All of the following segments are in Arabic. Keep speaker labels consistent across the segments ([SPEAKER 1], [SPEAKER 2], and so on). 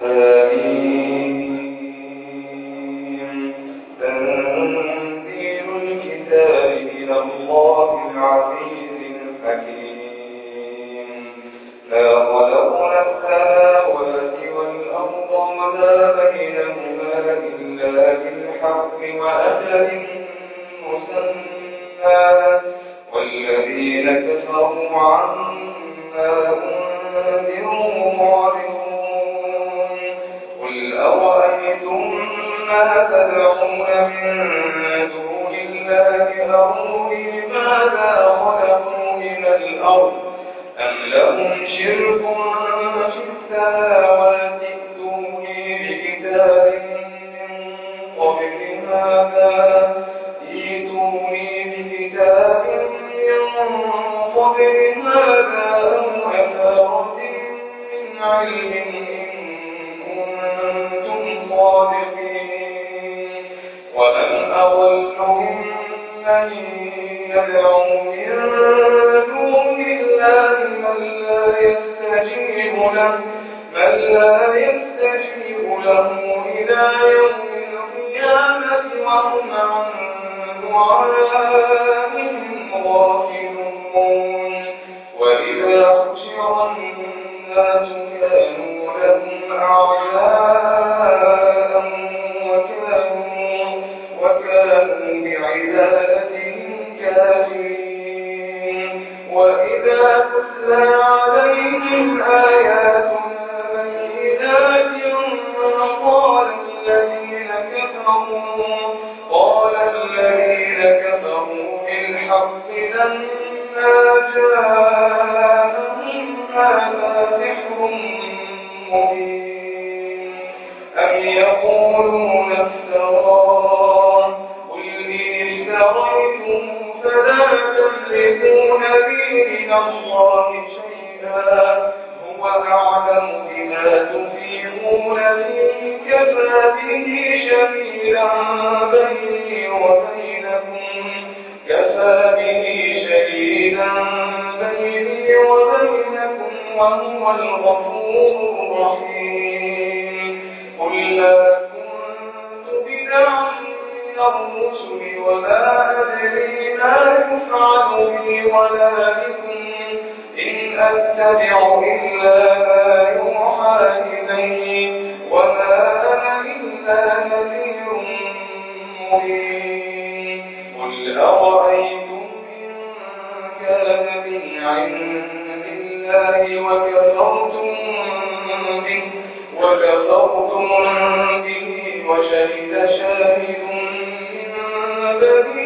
[SPEAKER 1] حميد بهم آباءهم إن كنتم من دون الله من لا يستجيب له من لا يستجيب له إلى يوم القيامة وهم عن دعائهم قال الذين كفروا بالحق لما جاء يكون كفى به شهيدا بيني وبينكم وهو الغفور الرحيم قل لا كنت بدعا من الرسل أدري ما يفعل بي ولا بكم أتبع إلا ما يوحى إليه وما أنا إلا نذير مبين قل أرأيتم إن كان من عند الله وكفرتم به وكفرتم به وشهد شاهد من بني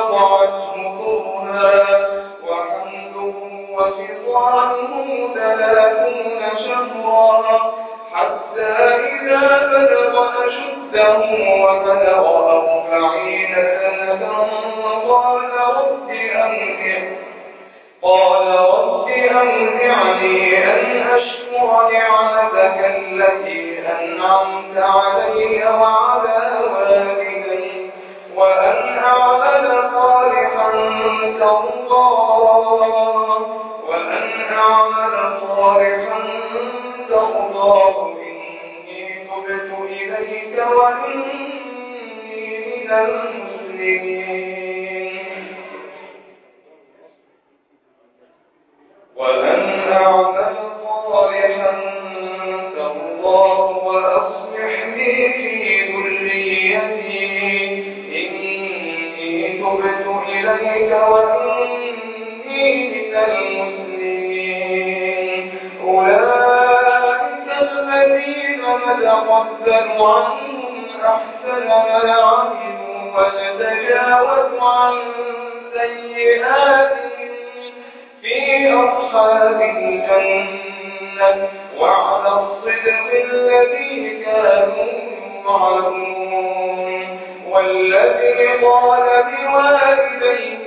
[SPEAKER 1] ووضعت ظهورها وحمله ثلاثون شهرا حتى إذا بلغ أشده وبلغ أربعين سنة قال رب أمتعني أن أشكر نعمتك التي أنعمت علي وعلى الله وأصلح لي في إني تبت إليك وإني من المسلمين أولئك الذين عنهم أحسن ما ونتجاوز عن سيئاتهم في أصحاب وعلى الصدق الذي كانوا يوعدون والذي قال بوالديه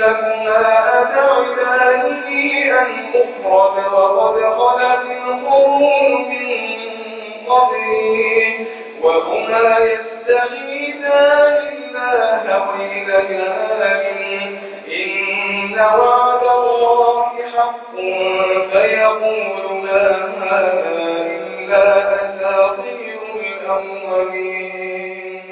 [SPEAKER 2] لكما أتعداني
[SPEAKER 1] أن أخرج وقد خلت القرون من قبله وهما يستغيثان الله ويلك آل إن وعد حق فيقول ما هذا إلا أساطير الأولين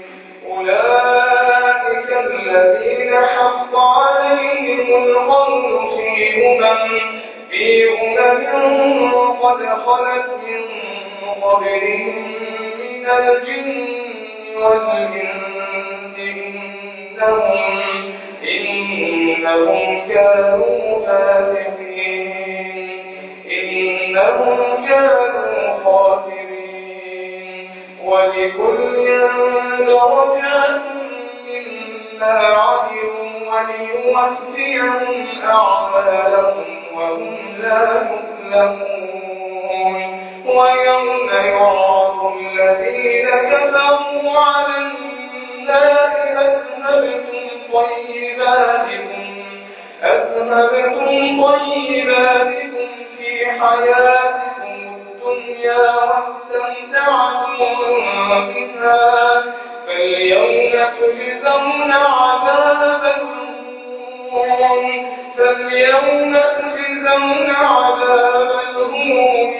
[SPEAKER 1] أولئك الذين حق عليهم القول في أمم في أمم قد خلت من قبلهم من الجن والإنس إنهم إنهم كانوا فاسقين إنهم كانوا خاسرين ولكل درجة مما عملوا وليوفيهم أعمالهم وهم لا يظلمون ويوم يعرض الذين كفروا على النار أذهبتم طيباتكم أذهبتم طيباتكم الحياة الدنيا واستمتعتم بها فاليوم تجزون عذاب فاليوم تجزون عذاب الهون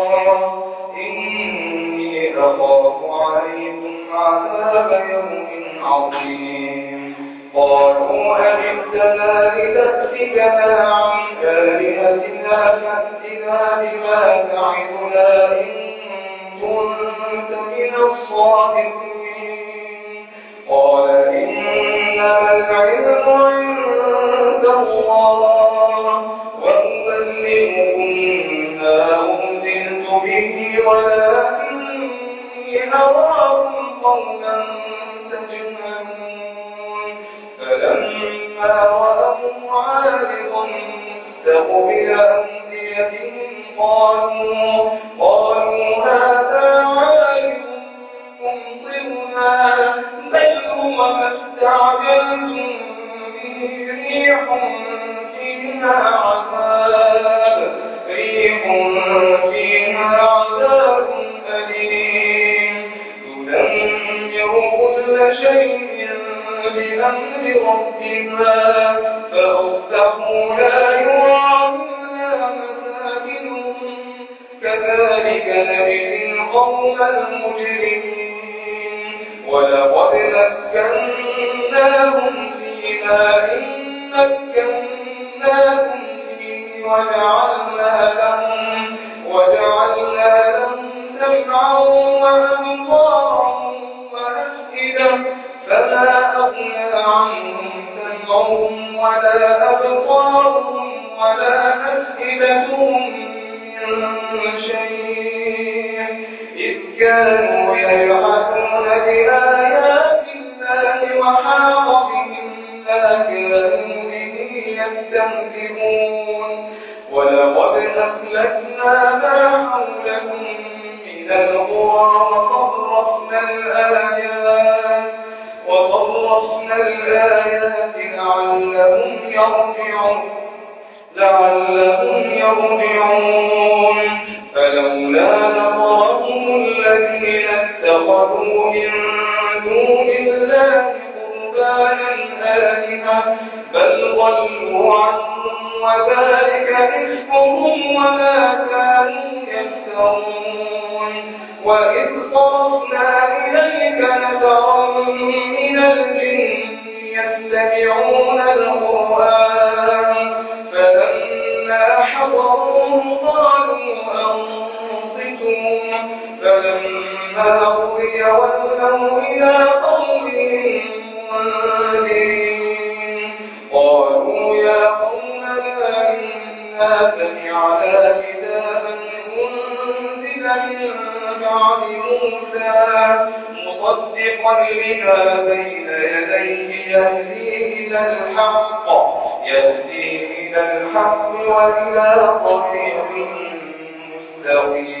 [SPEAKER 1] عذاب يوم عظيم قالوا أجبتنا لتسفكنا عن آلهتنا فأتنا بما تعدنا إن كنت من الصادقين قال إنما العلم عند اليوم استعجلتم به ريح
[SPEAKER 2] فيها عذاب
[SPEAKER 1] ريح فيها عذاب أليم تدمر كل شيء بأمر ربنا فأخته لا يرى إلا مساكنهم كذلك نجزي القوم المجرمين ولقد مكناهم فيما إن مكناهم فيه وجعلنا لهم, وجعلنا لهم سمعا وأبصارا وأفئدة فما أغنى عنهم سمعهم ولا أبصارهم ولا أفئدتهم من شيء إذ كانوا يجعلون بآيات الله وحاق بهم ما به يستمتعون
[SPEAKER 2] ولقد
[SPEAKER 1] أهلكنا ما حولهم من القرى وصرفنا الآيات وصرفنا الآيات لعلهم يرجعون لعلهم يرجعون فلولا نقول اتخذوا من دون الله قربانا آلهة بل ضلوا عنهم وذلك رزقهم وما كانوا يفترون وإذ صرفنا إليك نفرا من الجن يتبعون القرآن فلما حضروه قالوا أنصتوا فلما تولوا إلى قالوا يا قومنا إنا بعد موسى مصدقا بين يديه يهدي إلى الحق إلى الحق وإلى طريق مستقيم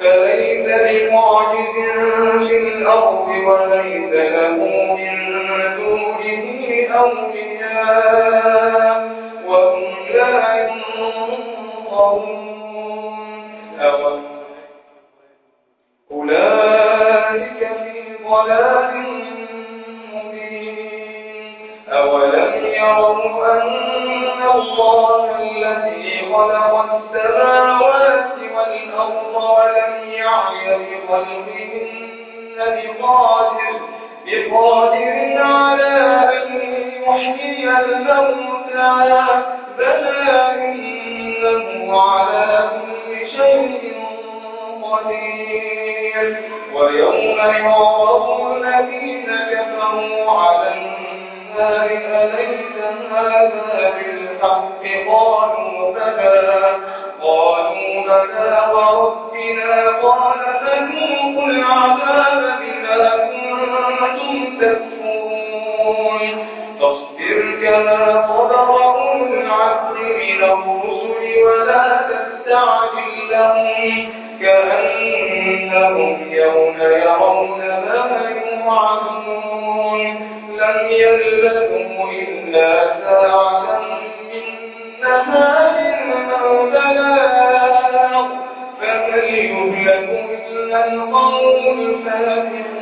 [SPEAKER 1] فليس بمعجز في الأرض وليس له من دونه أولياء وهم لا ينظرون أولئك في ضلال مبين أولم يروا أن الله الذي خلق السماوات الأرض ولم يعي بقلبهن بقادر, بقادر على أن يحيي الموتى بلى إنه على كل شيء قدير ويوم يعرض الذين كفروا على النار أليس هذا بالحق قالوا بلى قالوا بلى وربنا قال فذوقوا العذاب بما كنتم تكفرون فاصبر كما صبر أولو من الرسل ولا تستعجل لهم كأنهم يوم يرون ما يوعدون لم يلبثوا إلا ساعة نهار أو بلاغ فهل يهلك إلا القوم الفاسقون